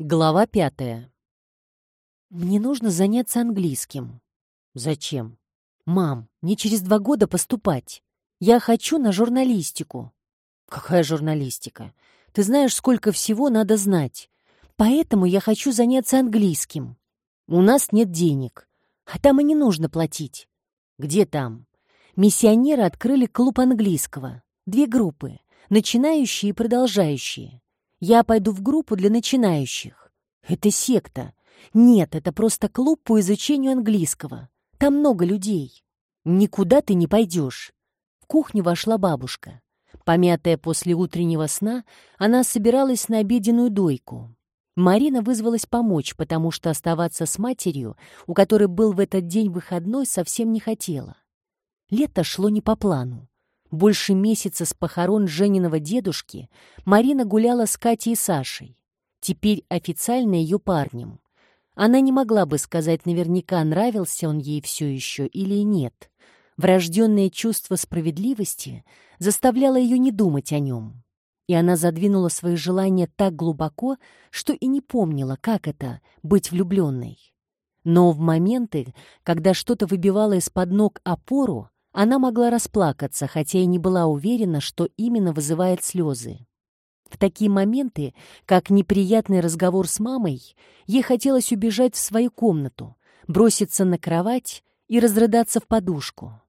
Глава пятая. «Мне нужно заняться английским». «Зачем?» «Мам, мне через два года поступать. Я хочу на журналистику». «Какая журналистика? Ты знаешь, сколько всего надо знать. Поэтому я хочу заняться английским. У нас нет денег, а там и не нужно платить». «Где там?» Миссионеры открыли клуб английского. Две группы — начинающие и продолжающие. Я пойду в группу для начинающих. Это секта. Нет, это просто клуб по изучению английского. Там много людей. Никуда ты не пойдешь. В кухню вошла бабушка. Помятая после утреннего сна, она собиралась на обеденную дойку. Марина вызвалась помочь, потому что оставаться с матерью, у которой был в этот день выходной, совсем не хотела. Лето шло не по плану. Больше месяца с похорон Жениного дедушки Марина гуляла с Катей и Сашей, теперь официально ее парнем. Она не могла бы сказать наверняка, нравился он ей все еще или нет. Врожденное чувство справедливости заставляло ее не думать о нем. И она задвинула свои желания так глубоко, что и не помнила, как это — быть влюбленной. Но в моменты, когда что-то выбивало из-под ног опору, она могла расплакаться, хотя и не была уверена, что именно вызывает слезы. В такие моменты, как неприятный разговор с мамой, ей хотелось убежать в свою комнату, броситься на кровать и разрыдаться в подушку.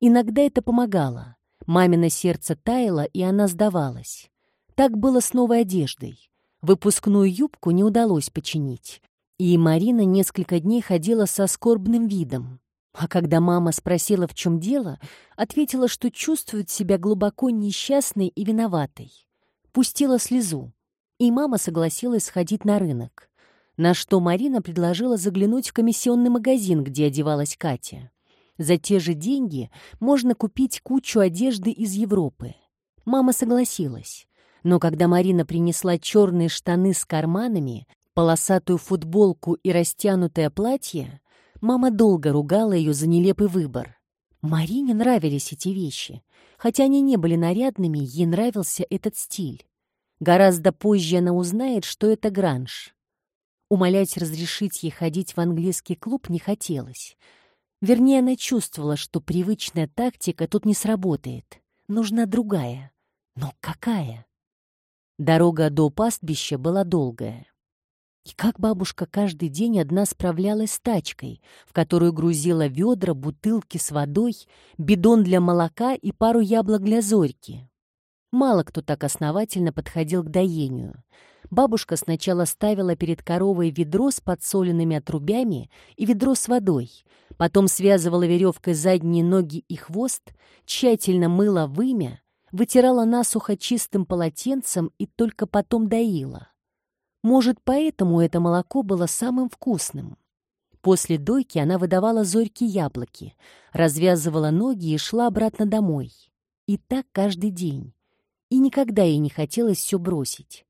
Иногда это помогало. Мамино сердце таяло, и она сдавалась. Так было с новой одеждой. Выпускную юбку не удалось починить. И Марина несколько дней ходила со скорбным видом. А когда мама спросила, в чем дело, ответила, что чувствует себя глубоко несчастной и виноватой. Пустила слезу, и мама согласилась сходить на рынок. На что Марина предложила заглянуть в комиссионный магазин, где одевалась Катя. За те же деньги можно купить кучу одежды из Европы. Мама согласилась. Но когда Марина принесла черные штаны с карманами, полосатую футболку и растянутое платье, Мама долго ругала ее за нелепый выбор. Марине нравились эти вещи. Хотя они не были нарядными, ей нравился этот стиль. Гораздо позже она узнает, что это гранж. Умолять разрешить ей ходить в английский клуб не хотелось. Вернее, она чувствовала, что привычная тактика тут не сработает. Нужна другая. Но какая? Дорога до пастбища была долгая. И как бабушка каждый день одна справлялась с тачкой, в которую грузила ведра, бутылки с водой, бидон для молока и пару яблок для зорьки. Мало кто так основательно подходил к доению. Бабушка сначала ставила перед коровой ведро с подсоленными отрубями и ведро с водой, потом связывала веревкой задние ноги и хвост, тщательно мыла вымя, вытирала насухо чистым полотенцем и только потом доила. Может, поэтому это молоко было самым вкусным. После дойки она выдавала Зорьке яблоки, развязывала ноги и шла обратно домой. И так каждый день. И никогда ей не хотелось все бросить.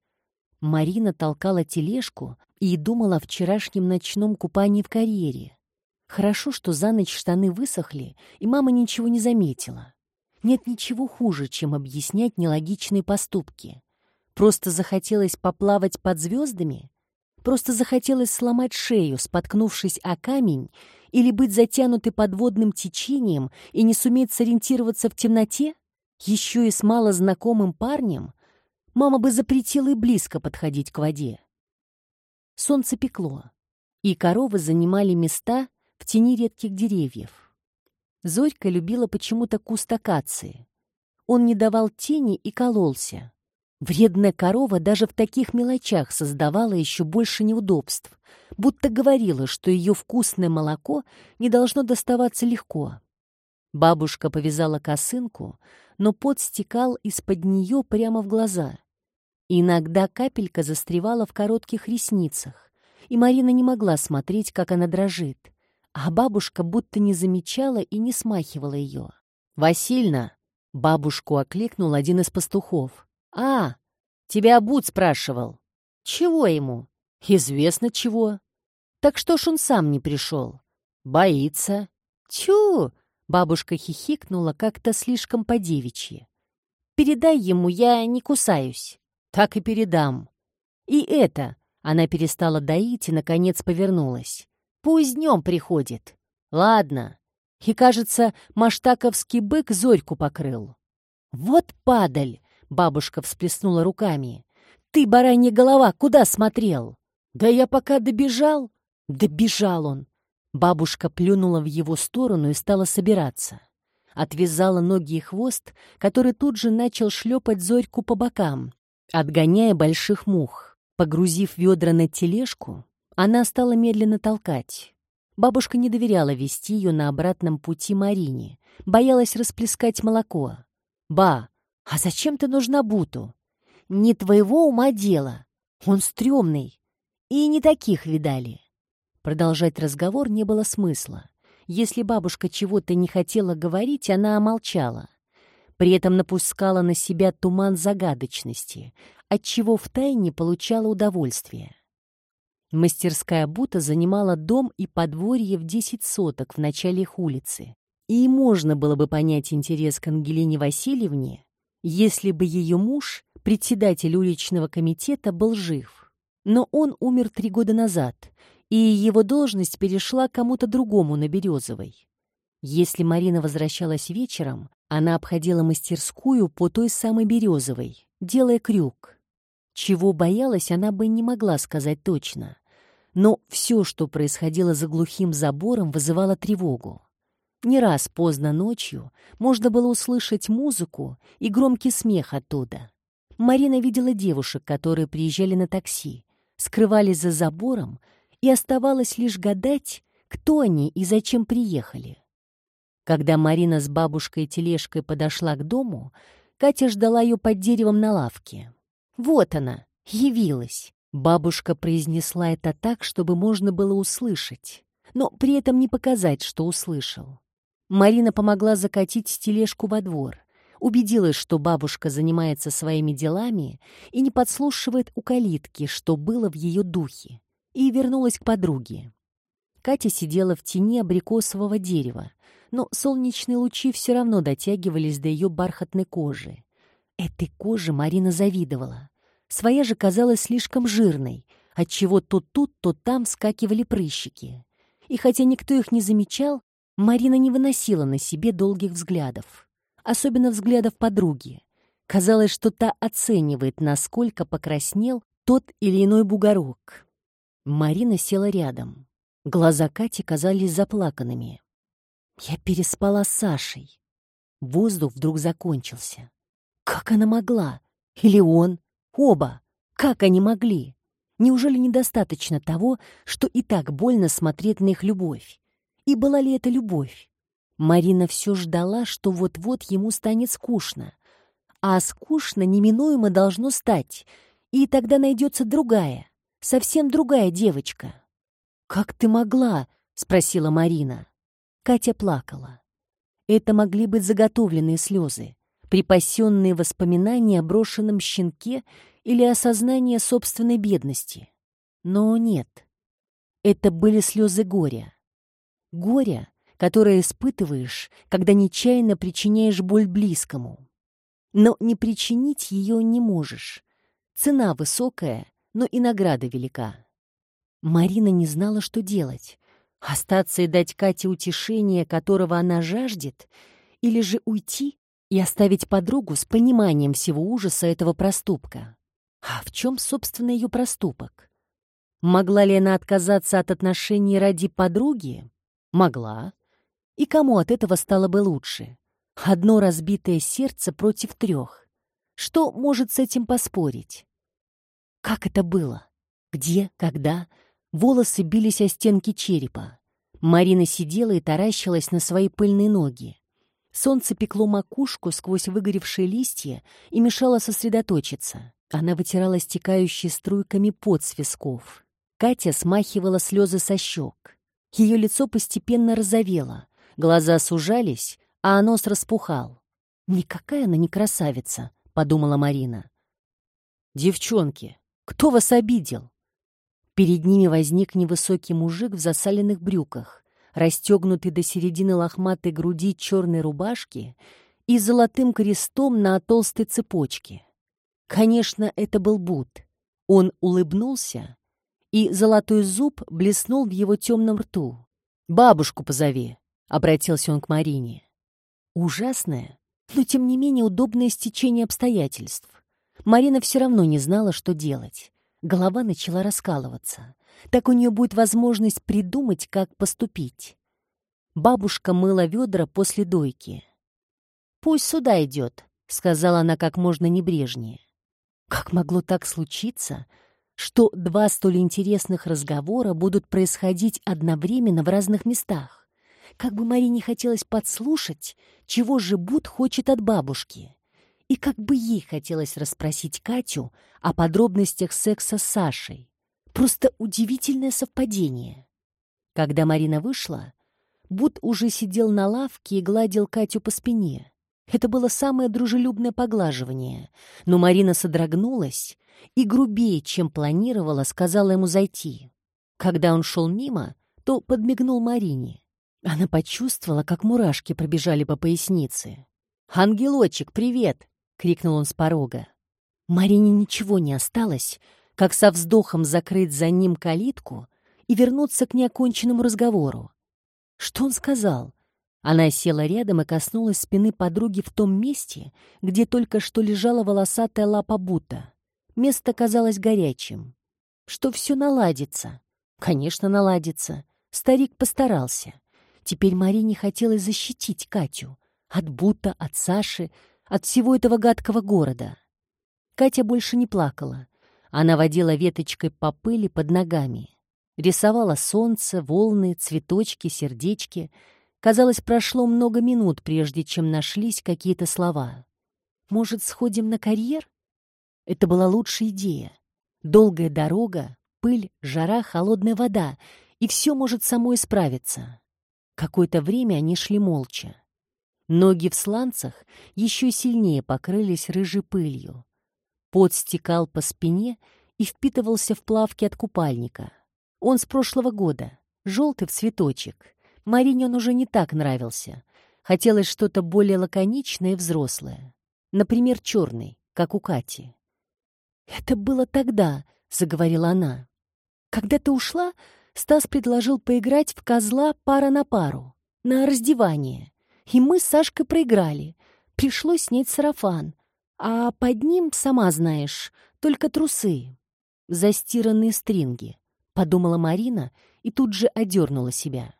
Марина толкала тележку и думала о вчерашнем ночном купании в карьере. Хорошо, что за ночь штаны высохли, и мама ничего не заметила. Нет ничего хуже, чем объяснять нелогичные поступки. Просто захотелось поплавать под звездами? Просто захотелось сломать шею, споткнувшись о камень, или быть затянутой подводным течением и не суметь сориентироваться в темноте? Еще и с малознакомым парнем? Мама бы запретила и близко подходить к воде. Солнце пекло, и коровы занимали места в тени редких деревьев. Зорька любила почему-то куст акации. Он не давал тени и кололся. Вредная корова даже в таких мелочах создавала еще больше неудобств, будто говорила, что ее вкусное молоко не должно доставаться легко. Бабушка повязала косынку, но пот стекал из-под нее прямо в глаза. Иногда капелька застревала в коротких ресницах, и Марина не могла смотреть, как она дрожит, а бабушка будто не замечала и не смахивала ее. «Васильна!» — бабушку окликнул один из пастухов. «А, тебя Буд спрашивал». «Чего ему?» «Известно чего». «Так что ж он сам не пришел?» «Боится». «Тю!» — бабушка хихикнула как-то слишком по-девичьи. «Передай ему, я не кусаюсь». «Так и передам». «И это...» — Она перестала доить и, наконец, повернулась. «Пусть днем приходит. Ладно». И, кажется, маштаковский бык зорьку покрыл. «Вот падаль!» — бабушка всплеснула руками. «Ты, баранья голова, куда смотрел?» «Да я пока добежал». «Добежал он!» Бабушка плюнула в его сторону и стала собираться. Отвязала ноги и хвост, который тут же начал шлепать Зорьку по бокам, отгоняя больших мух. Погрузив ведра на тележку, она стала медленно толкать. Бабушка не доверяла вести ее на обратном пути Марине, боялась расплескать молоко. «Ба, а зачем ты нужна Буту?» «Не твоего ума дело. Он стрёмный. И не таких видали». Продолжать разговор не было смысла. Если бабушка чего-то не хотела говорить, она молчала. При этом напускала на себя туман загадочности, отчего втайне получала удовольствие. Мастерская Бута занимала дом и подворье в 10 соток в начале их улицы. И можно было бы понять интерес к Ангелине Васильевне, если бы ее муж, председатель уличного комитета, был жив. Но он умер три года назад, и его должность перешла кому-то другому на Березовой. Если Марина возвращалась вечером, она обходила мастерскую по той самой Березовой, делая крюк. Чего боялась, она бы не могла сказать точно. Но все, что происходило за глухим забором, вызывало тревогу. Не раз поздно ночью можно было услышать музыку и громкий смех оттуда. Марина видела девушек, которые приезжали на такси, скрывались за забором, и оставалось лишь гадать, кто они и зачем приехали. Когда Марина с бабушкой и тележкой подошла к дому, Катя ждала ее под деревом на лавке. Вот она, явилась. Бабушка произнесла это так, чтобы можно было услышать, но при этом не показать, что услышал. Марина помогла закатить тележку во двор, убедилась, что бабушка занимается своими делами и не подслушивает у калитки, что было в ее духе, и вернулась к подруге. Катя сидела в тени абрикосового дерева, но солнечные лучи все равно дотягивались до ее бархатной кожи. Этой коже Марина завидовала. Своя же казалась слишком жирной, отчего то тут, то там скакивали прыщики. И хотя никто их не замечал, Марина не выносила на себе долгих взглядов. Особенно взглядов подруги. Казалось, что та оценивает, насколько покраснел тот или иной бугорок. Марина села рядом. Глаза Кати казались заплаканными. Я переспала с Сашей. Воздух вдруг закончился. Как она могла? Или он? Оба! Как они могли? Неужели недостаточно того, что и так больно смотреть на их любовь? И была ли это любовь? Марина все ждала, что вот-вот ему станет скучно. А скучно неминуемо должно стать, и тогда найдется другая, совсем другая девочка. «Как ты могла?» — спросила Марина. Катя плакала. Это могли быть заготовленные слезы припасенные воспоминания о брошенном щенке или осознание собственной бедности. Но нет. Это были слезы горя. Горя, которое испытываешь, когда нечаянно причиняешь боль близкому. Но не причинить ее не можешь. Цена высокая, но и награда велика. Марина не знала, что делать. Остаться и дать Кате утешение, которого она жаждет, или же уйти и оставить подругу с пониманием всего ужаса этого проступка. А в чем, собственно, ее проступок? Могла ли она отказаться от отношений ради подруги? Могла. И кому от этого стало бы лучше? Одно разбитое сердце против трех. Что может с этим поспорить? Как это было? Где? Когда? Волосы бились о стенки черепа. Марина сидела и таращилась на свои пыльные ноги. Солнце пекло макушку сквозь выгоревшие листья и мешало сосредоточиться. Она вытирала стекающие струйками пот с висков. Катя смахивала слезы со щек. Ее лицо постепенно розовело, глаза сужались, а нос распухал. «Никакая она не красавица», — подумала Марина. «Девчонки, кто вас обидел?» Перед ними возник невысокий мужик в засаленных брюках, расстегнутый до середины лохматой груди черной рубашки и золотым крестом на толстой цепочке. Конечно, это был Бут. Он улыбнулся и золотой зуб блеснул в его темном рту. «Бабушку позови», — обратился он к Марине. Ужасное, но тем не менее удобное стечение обстоятельств. Марина все равно не знала, что делать. Голова начала раскалываться. Так у нее будет возможность придумать, как поступить. Бабушка мыла ведра после дойки. «Пусть сюда идет», — сказала она как можно небрежнее. Как могло так случиться, что два столь интересных разговора будут происходить одновременно в разных местах? Как бы Марине хотелось подслушать, чего же Буд хочет от бабушки. И как бы ей хотелось расспросить Катю о подробностях секса с Сашей. Просто удивительное совпадение. Когда Марина вышла, Буд уже сидел на лавке и гладил Катю по спине. Это было самое дружелюбное поглаживание, но Марина содрогнулась и грубее, чем планировала, сказала ему зайти. Когда он шел мимо, то подмигнул Марине. Она почувствовала, как мурашки пробежали по пояснице. «Ангелочек, привет!» — крикнул он с порога. Марине ничего не осталось, как со вздохом закрыть за ним калитку и вернуться к неоконченному разговору. Что он сказал? Она села рядом и коснулась спины подруги в том месте, где только что лежала волосатая лапа Бута. Место казалось горячим. Что все наладится. Конечно, наладится. Старик постарался. Теперь Марине хотелось защитить Катю. От Бута, от Саши, от всего этого гадкого города. Катя больше не плакала. Она водила веточкой по пыли под ногами. Рисовала солнце, волны, цветочки, сердечки — Казалось, прошло много минут, прежде чем нашлись какие-то слова. «Может, сходим на карьер?» Это была лучшая идея. Долгая дорога, пыль, жара, холодная вода, и все может само исправиться. Какое-то время они шли молча. Ноги в сланцах еще сильнее покрылись рыжей пылью. Пот стекал по спине и впитывался в плавки от купальника. Он с прошлого года, желтый в цветочек, Марине он уже не так нравился. Хотелось что-то более лаконичное и взрослое. Например, черный, как у Кати. «Это было тогда», — заговорила она. «Когда ты ушла, Стас предложил поиграть в козла пара на пару, на раздевание. И мы с Сашкой проиграли. Пришлось снять сарафан. А под ним, сама знаешь, только трусы. Застиранные стринги», — подумала Марина и тут же одернула себя.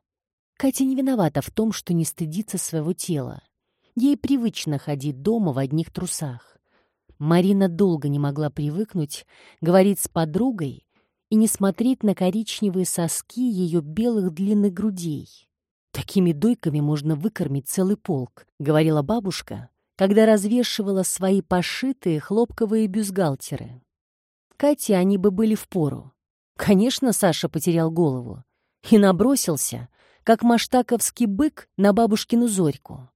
Катя не виновата в том, что не стыдится своего тела. Ей привычно ходить дома в одних трусах. Марина долго не могла привыкнуть говорить с подругой и не смотреть на коричневые соски ее белых длинных грудей. «Такими дойками можно выкормить целый полк», — говорила бабушка, когда развешивала свои пошитые хлопковые бюстгальтеры. Кате они бы были впору. Конечно, Саша потерял голову и набросился, как маштаковский бык на бабушкину Зорьку.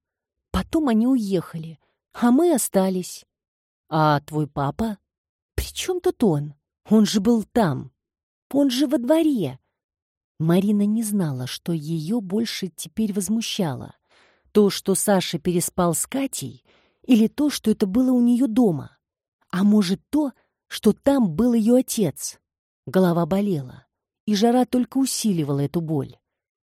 Потом они уехали, а мы остались. А твой папа? При чем тут он? Он же был там. Он же во дворе. Марина не знала, что ее больше теперь возмущало. То, что Саша переспал с Катей, или то, что это было у нее дома. А может, то, что там был ее отец. Голова болела, и жара только усиливала эту боль.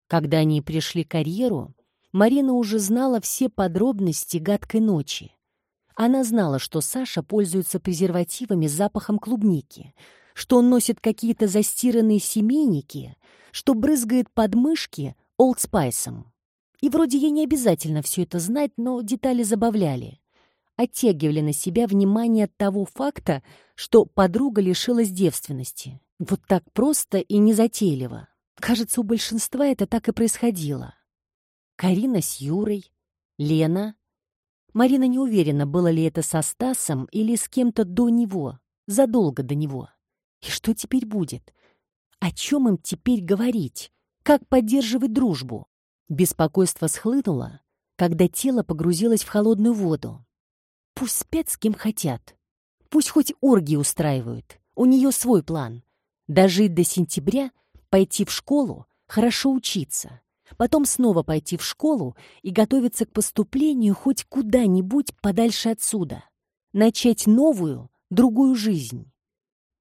Когда они пришли к карьеру, Марина уже знала все подробности гадкой ночи. Она знала, что Саша пользуется презервативами с запахом клубники, что он носит какие-то застиранные семейники, что брызгает подмышки олдспайсом. И вроде ей не обязательно все это знать, но детали забавляли. Оттягивали на себя внимание от того факта, что подруга лишилась девственности. Вот так просто и незатейливо. Кажется, у большинства это так и происходило. Карина с Юрой, Лена. Марина не уверена, было ли это со Стасом или с кем-то до него, задолго до него. И что теперь будет? О чем им теперь говорить? Как поддерживать дружбу? Беспокойство схлынуло, когда тело погрузилось в холодную воду. Пусть спят с кем хотят. Пусть хоть оргии устраивают. У нее свой план. Дожить до сентября пойти в школу, хорошо учиться, потом снова пойти в школу и готовиться к поступлению хоть куда-нибудь подальше отсюда, начать новую, другую жизнь.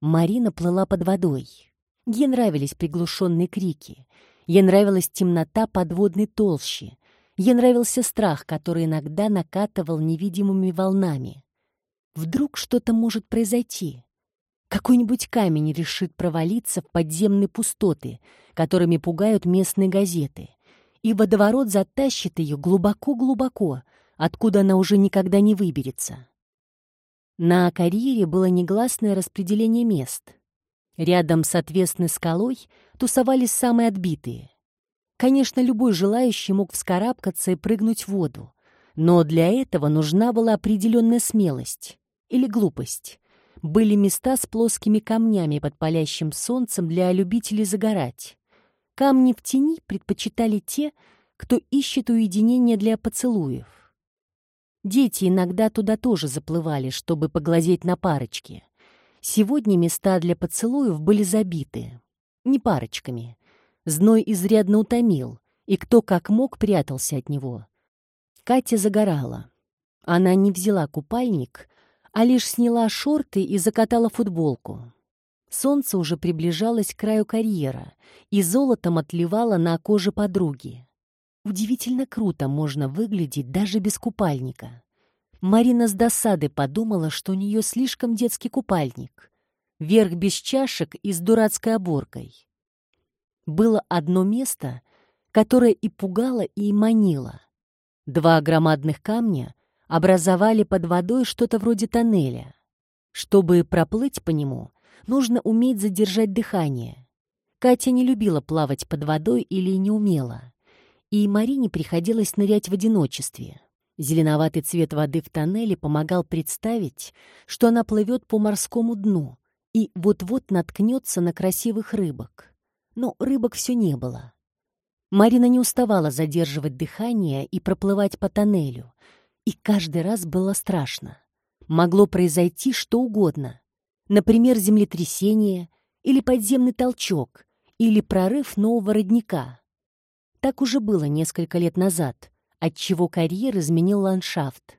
Марина плыла под водой. Ей нравились приглушенные крики. Ей нравилась темнота подводной толщи. Ей нравился страх, который иногда накатывал невидимыми волнами. Вдруг что-то может произойти. Какой-нибудь камень решит провалиться в подземные пустоты, которыми пугают местные газеты, и водоворот затащит ее глубоко-глубоко, откуда она уже никогда не выберется. На карьере было негласное распределение мест. Рядом с отвесной скалой тусовались самые отбитые. Конечно, любой желающий мог вскарабкаться и прыгнуть в воду, но для этого нужна была определенная смелость или глупость. Были места с плоскими камнями под палящим солнцем для любителей загорать. Камни в тени предпочитали те, кто ищет уединение для поцелуев. Дети иногда туда тоже заплывали, чтобы поглазеть на парочки. Сегодня места для поцелуев были забиты. Не парочками. Зной изрядно утомил, и кто как мог прятался от него. Катя загорала. Она не взяла купальник, а лишь сняла шорты и закатала футболку. Солнце уже приближалось к краю карьера и золотом отливало на коже подруги. Удивительно круто можно выглядеть даже без купальника. Марина с досады подумала, что у нее слишком детский купальник. Верх без чашек и с дурацкой оборкой. Было одно место, которое и пугало, и манило. Два громадных камня образовали под водой что-то вроде тоннеля. Чтобы проплыть по нему, нужно уметь задержать дыхание. Катя не любила плавать под водой или не умела и Марине приходилось нырять в одиночестве. Зеленоватый цвет воды в тоннеле помогал представить, что она плывет по морскому дну и вот-вот наткнется на красивых рыбок. Но рыбок все не было. Марина не уставала задерживать дыхание и проплывать по тоннелю, и каждый раз было страшно. Могло произойти что угодно. Например, землетрясение или подземный толчок, или прорыв нового родника — так уже было несколько лет назад, отчего карьер изменил ландшафт.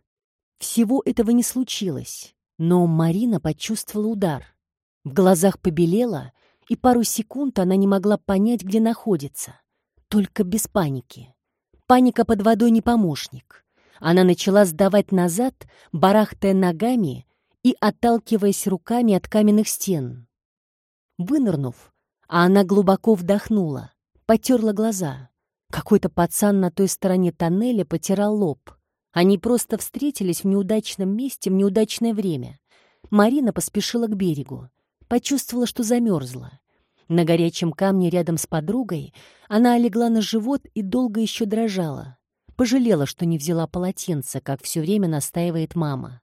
Всего этого не случилось, но Марина почувствовала удар. В глазах побелела, и пару секунд она не могла понять, где находится. Только без паники. Паника под водой не помощник. Она начала сдавать назад, барахтая ногами и отталкиваясь руками от каменных стен. Вынырнув, а она глубоко вдохнула, потерла глаза. Какой-то пацан на той стороне тоннеля потирал лоб. Они просто встретились в неудачном месте в неудачное время. Марина поспешила к берегу. Почувствовала, что замерзла. На горячем камне рядом с подругой она легла на живот и долго еще дрожала. Пожалела, что не взяла полотенце, как все время настаивает мама.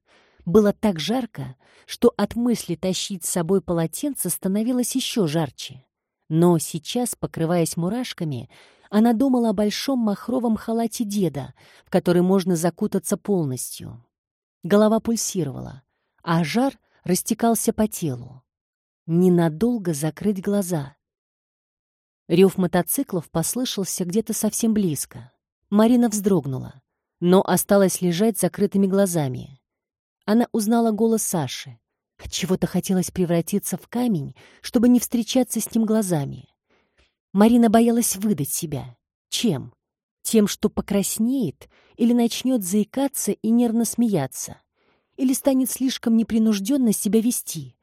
Было так жарко, что от мысли тащить с собой полотенце становилось еще жарче. Но сейчас, покрываясь мурашками, она думала о большом махровом халате деда, в который можно закутаться полностью. Голова пульсировала, а жар растекался по телу. Ненадолго закрыть глаза. Рев мотоциклов послышался где-то совсем близко. Марина вздрогнула, но осталась лежать с закрытыми глазами. Она узнала голос Саши. Чего-то хотелось превратиться в камень, чтобы не встречаться с ним глазами. Марина боялась выдать себя. Чем? Тем, что покраснеет или начнет заикаться и нервно смеяться? Или станет слишком непринужденно себя вести?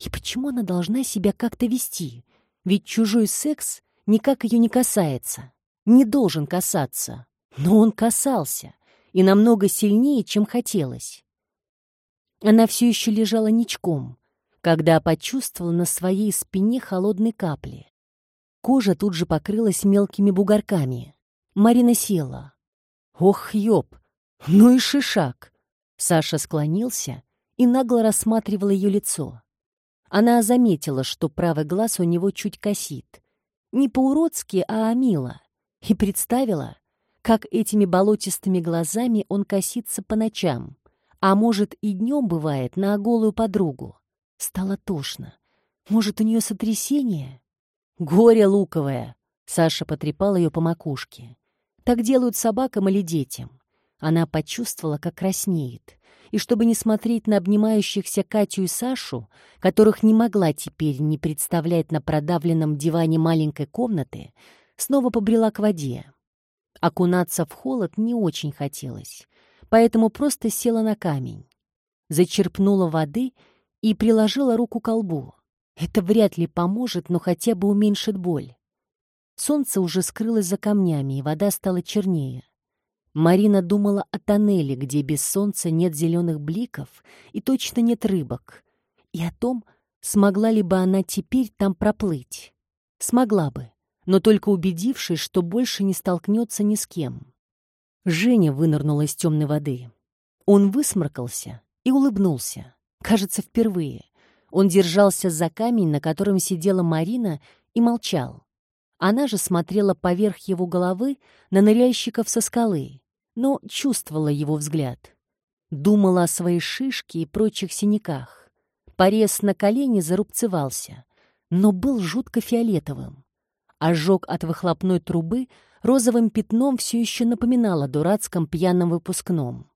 И почему она должна себя как-то вести? Ведь чужой секс никак ее не касается. Не должен касаться. Но он касался. И намного сильнее, чем хотелось. Она все еще лежала ничком, когда почувствовала на своей спине холодные капли. Кожа тут же покрылась мелкими бугорками. Марина села. «Ох, ёб! Ну и шишак!» Саша склонился и нагло рассматривал ее лицо. Она заметила, что правый глаз у него чуть косит. Не по-уродски, а мило. И представила, как этими болотистыми глазами он косится по ночам. А может, и днем бывает на голую подругу. Стало тошно. Может, у нее сотрясение? «Горе луковое!» — Саша потрепал ее по макушке. «Так делают собакам или детям. Она почувствовала, как краснеет. И чтобы не смотреть на обнимающихся Катю и Сашу, которых не могла теперь не представлять на продавленном диване маленькой комнаты, снова побрела к воде. Окунаться в холод не очень хотелось, поэтому просто села на камень. Зачерпнула воды и приложила руку к колбу. Это вряд ли поможет, но хотя бы уменьшит боль. Солнце уже скрылось за камнями, и вода стала чернее. Марина думала о тоннеле, где без солнца нет зеленых бликов и точно нет рыбок, и о том, смогла ли бы она теперь там проплыть. Смогла бы, но только убедившись, что больше не столкнется ни с кем. Женя вынырнула из темной воды. Он высморкался и улыбнулся. Кажется, впервые. Он держался за камень, на котором сидела Марина, и молчал. Она же смотрела поверх его головы на ныряльщиков со скалы, но чувствовала его взгляд. Думала о своей шишке и прочих синяках. Порез на колене зарубцевался, но был жутко фиолетовым. Ожог от выхлопной трубы розовым пятном все еще напоминал о дурацком пьяном выпускном.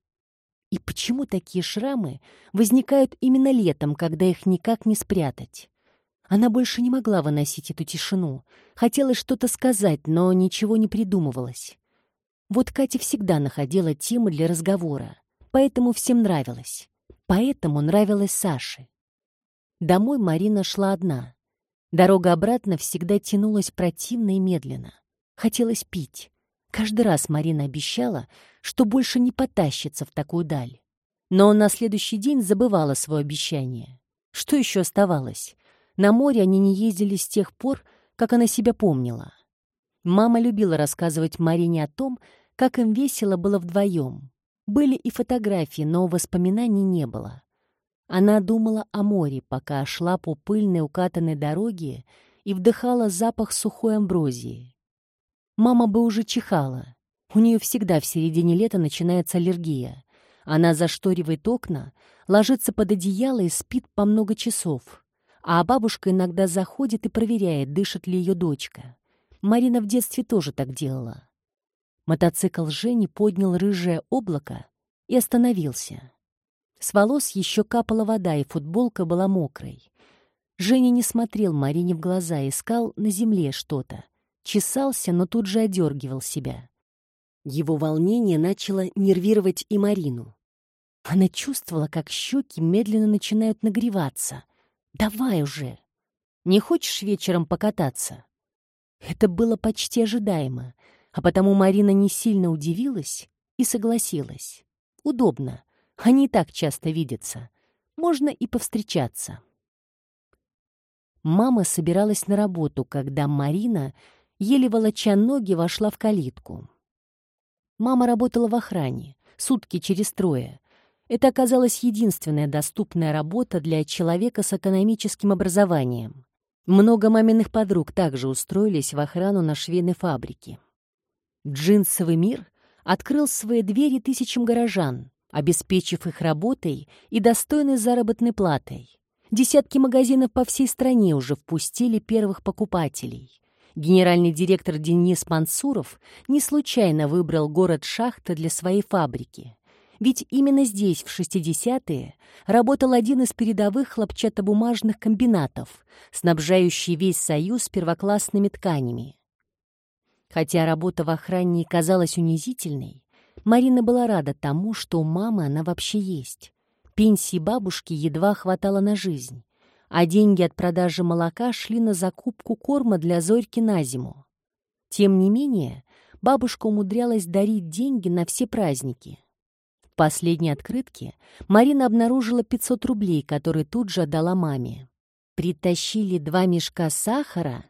И почему такие шрамы возникают именно летом, когда их никак не спрятать? Она больше не могла выносить эту тишину. Хотелось что-то сказать, но ничего не придумывалось. Вот Катя всегда находила темы для разговора, поэтому всем нравилось. Поэтому нравилась Саше. Домой Марина шла одна. Дорога обратно всегда тянулась противно и медленно. Хотелось пить. Каждый раз Марина обещала, что больше не потащится в такую даль. Но на следующий день забывала свое обещание. Что еще оставалось? На море они не ездили с тех пор, как она себя помнила. Мама любила рассказывать Марине о том, как им весело было вдвоем. Были и фотографии, но воспоминаний не было. Она думала о море, пока шла по пыльной укатанной дороге и вдыхала запах сухой амброзии. Мама бы уже чихала. У нее всегда в середине лета начинается аллергия. Она зашторивает окна, ложится под одеяло и спит по много часов а бабушка иногда заходит и проверяет, дышит ли ее дочка. Марина в детстве тоже так делала. Мотоцикл Жени поднял рыжее облако и остановился. С волос еще капала вода, и футболка была мокрой. Женя не смотрел Марине в глаза, искал на земле что-то. Чесался, но тут же одергивал себя. Его волнение начало нервировать и Марину. Она чувствовала, как щеки медленно начинают нагреваться — Давай уже! Не хочешь вечером покататься?» Это было почти ожидаемо, а потому Марина не сильно удивилась и согласилась. Удобно, они и так часто видятся. Можно и повстречаться. Мама собиралась на работу, когда Марина, еле волоча ноги, вошла в калитку. Мама работала в охране, сутки через трое, это оказалась единственная доступная работа для человека с экономическим образованием. Много маминых подруг также устроились в охрану на швейной фабрике. Джинсовый мир открыл свои двери тысячам горожан, обеспечив их работой и достойной заработной платой. Десятки магазинов по всей стране уже впустили первых покупателей. Генеральный директор Денис Мансуров не случайно выбрал город Шахта для своей фабрики. Ведь именно здесь, в 60-е, работал один из передовых хлопчатобумажных комбинатов, снабжающий весь Союз первоклассными тканями. Хотя работа в охране казалась унизительной, Марина была рада тому, что у мамы она вообще есть. Пенсии бабушки едва хватало на жизнь, а деньги от продажи молока шли на закупку корма для Зорьки на зиму. Тем не менее, бабушка умудрялась дарить деньги на все праздники — последней открытке Марина обнаружила 500 рублей, которые тут же отдала маме. «Притащили два мешка сахара?»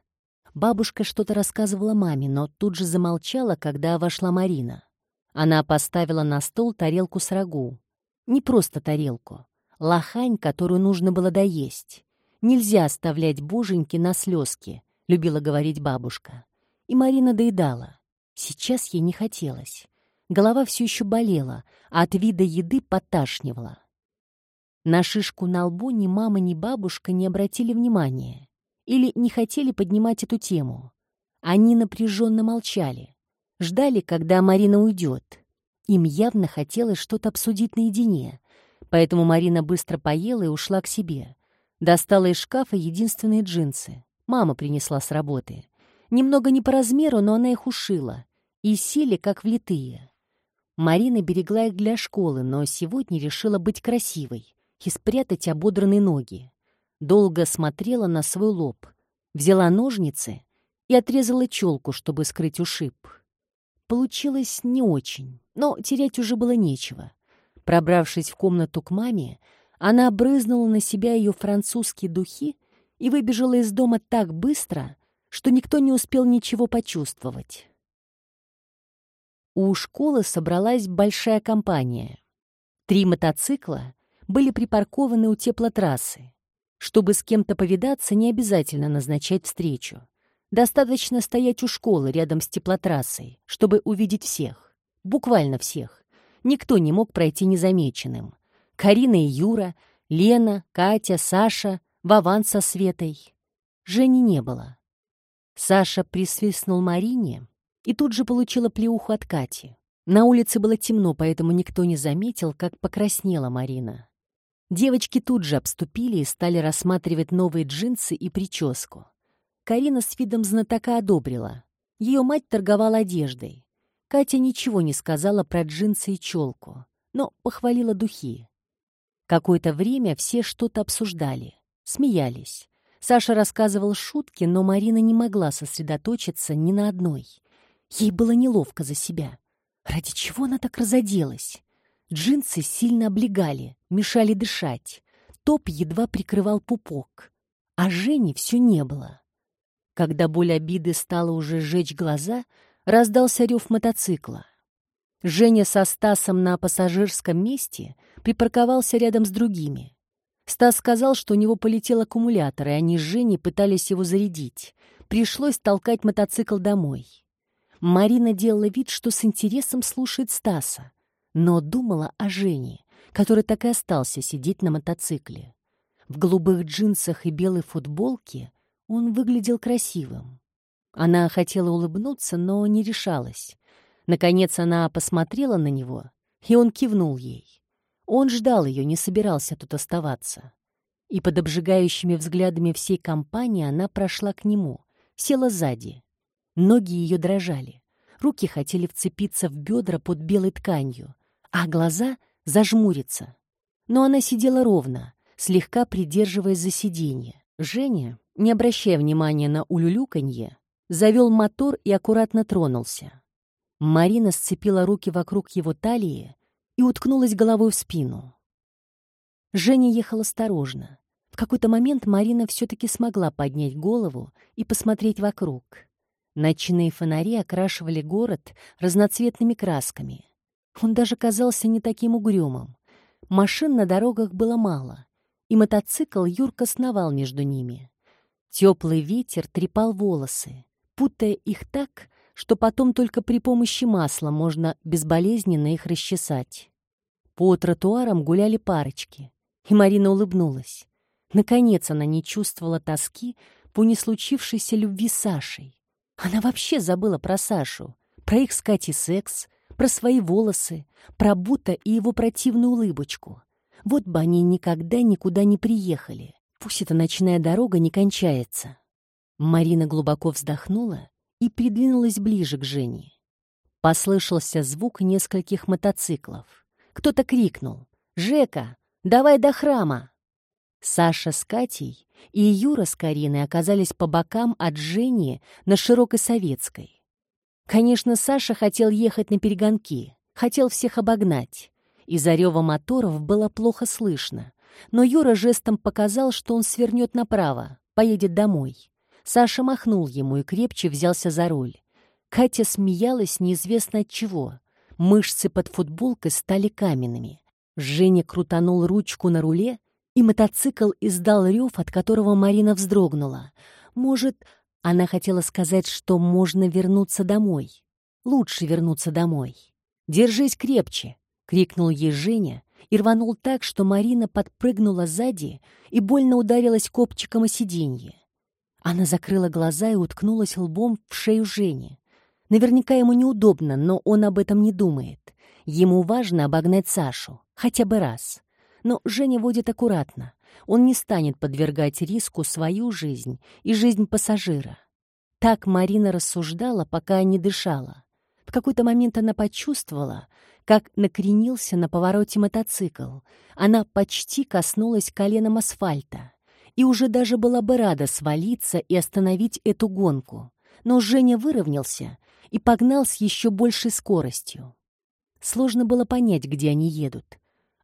Бабушка что-то рассказывала маме, но тут же замолчала, когда вошла Марина. Она поставила на стол тарелку с рагу. Не просто тарелку. Лохань, которую нужно было доесть. Нельзя оставлять боженьки на слезки, любила говорить бабушка. И Марина доедала. Сейчас ей не хотелось. Голова все еще болела, а от вида еды поташнивала. На шишку на лбу ни мама, ни бабушка не обратили внимания или не хотели поднимать эту тему. Они напряженно молчали, ждали, когда Марина уйдет. Им явно хотелось что-то обсудить наедине, поэтому Марина быстро поела и ушла к себе. Достала из шкафа единственные джинсы. Мама принесла с работы. Немного не по размеру, но она их ушила. И сели, как влитые. Марина берегла их для школы, но сегодня решила быть красивой и спрятать ободранные ноги. Долго смотрела на свой лоб, взяла ножницы и отрезала челку, чтобы скрыть ушиб. Получилось не очень, но терять уже было нечего. Пробравшись в комнату к маме, она обрызнула на себя ее французские духи и выбежала из дома так быстро, что никто не успел ничего почувствовать. У школы собралась большая компания. Три мотоцикла были припаркованы у теплотрассы. Чтобы с кем-то повидаться, не обязательно назначать встречу. Достаточно стоять у школы рядом с теплотрассой, чтобы увидеть всех. Буквально всех. Никто не мог пройти незамеченным. Карина и Юра, Лена, Катя, Саша, Вован со Светой. Жени не было. Саша присвистнул Марине, и тут же получила плеуху от Кати. На улице было темно, поэтому никто не заметил, как покраснела Марина. Девочки тут же обступили и стали рассматривать новые джинсы и прическу. Карина с видом знатока одобрила. Ее мать торговала одеждой. Катя ничего не сказала про джинсы и челку, но похвалила духи. Какое-то время все что-то обсуждали, смеялись. Саша рассказывал шутки, но Марина не могла сосредоточиться ни на одной — Ей было неловко за себя. Ради чего она так разоделась? Джинсы сильно облегали, мешали дышать. Топ едва прикрывал пупок. А Жени все не было. Когда боль обиды стала уже сжечь глаза, раздался рев мотоцикла. Женя со Стасом на пассажирском месте припарковался рядом с другими. Стас сказал, что у него полетел аккумулятор, и они с Женей пытались его зарядить. Пришлось толкать мотоцикл домой. Марина делала вид, что с интересом слушает Стаса, но думала о Жене, который так и остался сидеть на мотоцикле. В голубых джинсах и белой футболке он выглядел красивым. Она хотела улыбнуться, но не решалась. Наконец она посмотрела на него, и он кивнул ей. Он ждал ее, не собирался тут оставаться. И под обжигающими взглядами всей компании она прошла к нему, села сзади. Ноги ее дрожали. Руки хотели вцепиться в бедра под белой тканью, а глаза зажмуриться. Но она сидела ровно, слегка придерживаясь за сиденье. Женя, не обращая внимания на улюлюканье, завел мотор и аккуратно тронулся. Марина сцепила руки вокруг его талии и уткнулась головой в спину. Женя ехал осторожно. В какой-то момент Марина все-таки смогла поднять голову и посмотреть вокруг. Ночные фонари окрашивали город разноцветными красками. Он даже казался не таким угрюмым. Машин на дорогах было мало, и мотоцикл Юрка сновал между ними. Теплый ветер трепал волосы, путая их так, что потом только при помощи масла можно безболезненно их расчесать. По тротуарам гуляли парочки, и Марина улыбнулась. Наконец она не чувствовала тоски по неслучившейся любви с Сашей. Она вообще забыла про Сашу, про их с Катей секс, про свои волосы, про Бута и его противную улыбочку. Вот бы они никогда никуда не приехали. Пусть эта ночная дорога не кончается. Марина глубоко вздохнула и придвинулась ближе к Жене. Послышался звук нескольких мотоциклов. Кто-то крикнул «Жека, давай до храма!» Саша с Катей и Юра с Кариной оказались по бокам от Жени на Широкой Советской. Конечно, Саша хотел ехать на перегонки, хотел всех обогнать. Из-за рева моторов было плохо слышно, но Юра жестом показал, что он свернет направо, поедет домой. Саша махнул ему и крепче взялся за руль. Катя смеялась неизвестно от чего. Мышцы под футболкой стали каменными. Женя крутанул ручку на руле, и мотоцикл издал рев, от которого Марина вздрогнула. Может, она хотела сказать, что можно вернуться домой. Лучше вернуться домой. «Держись крепче!» — крикнул ей Женя и рванул так, что Марина подпрыгнула сзади и больно ударилась копчиком о сиденье. Она закрыла глаза и уткнулась лбом в шею Жени. Наверняка ему неудобно, но он об этом не думает. Ему важно обогнать Сашу, хотя бы раз. Но Женя водит аккуратно. Он не станет подвергать риску свою жизнь и жизнь пассажира. Так Марина рассуждала, пока не дышала. В какой-то момент она почувствовала, как накренился на повороте мотоцикл. Она почти коснулась коленом асфальта и уже даже была бы рада свалиться и остановить эту гонку. Но Женя выровнялся и погнал с еще большей скоростью. Сложно было понять, где они едут.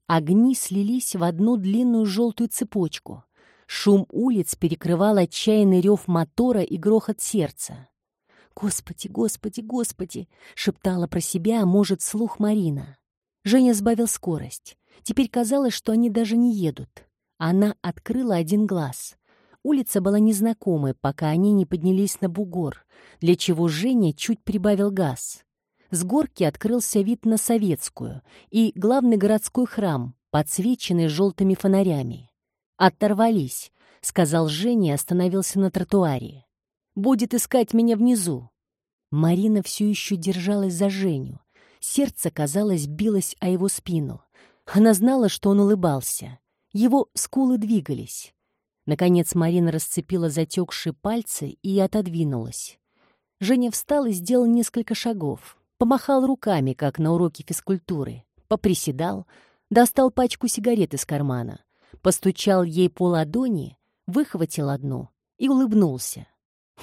Огни слились в одну длинную желтую цепочку. Шум улиц перекрывал отчаянный рев мотора и грохот сердца. «Господи, господи, господи!» — шептала про себя, может, слух Марина. Женя сбавил скорость. Теперь казалось, что они даже не едут. Она открыла один глаз. Улица была незнакомой, пока они не поднялись на бугор, для чего Женя чуть прибавил газ. С горки открылся вид на Советскую и главный городской храм, подсвеченный желтыми фонарями. «Оторвались», — сказал Женя и остановился на тротуаре. «Будет искать меня внизу». Марина все еще держалась за Женю. Сердце, казалось, билось о его спину. Она знала, что он улыбался. Его скулы двигались. Наконец Марина расцепила затекшие пальцы и отодвинулась. Женя встал и сделал несколько шагов помахал руками, как на уроке физкультуры, поприседал, достал пачку сигарет из кармана, постучал ей по ладони, выхватил одну и улыбнулся.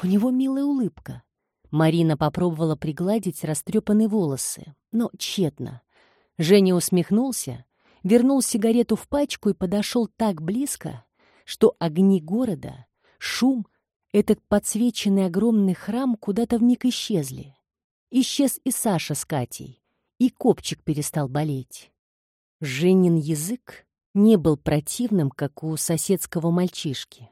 У него милая улыбка. Марина попробовала пригладить растрепанные волосы, но тщетно. Женя усмехнулся, вернул сигарету в пачку и подошел так близко, что огни города, шум, этот подсвеченный огромный храм куда-то вмиг исчезли. Исчез и Саша с Катей, и копчик перестал болеть. Женин язык не был противным, как у соседского мальчишки.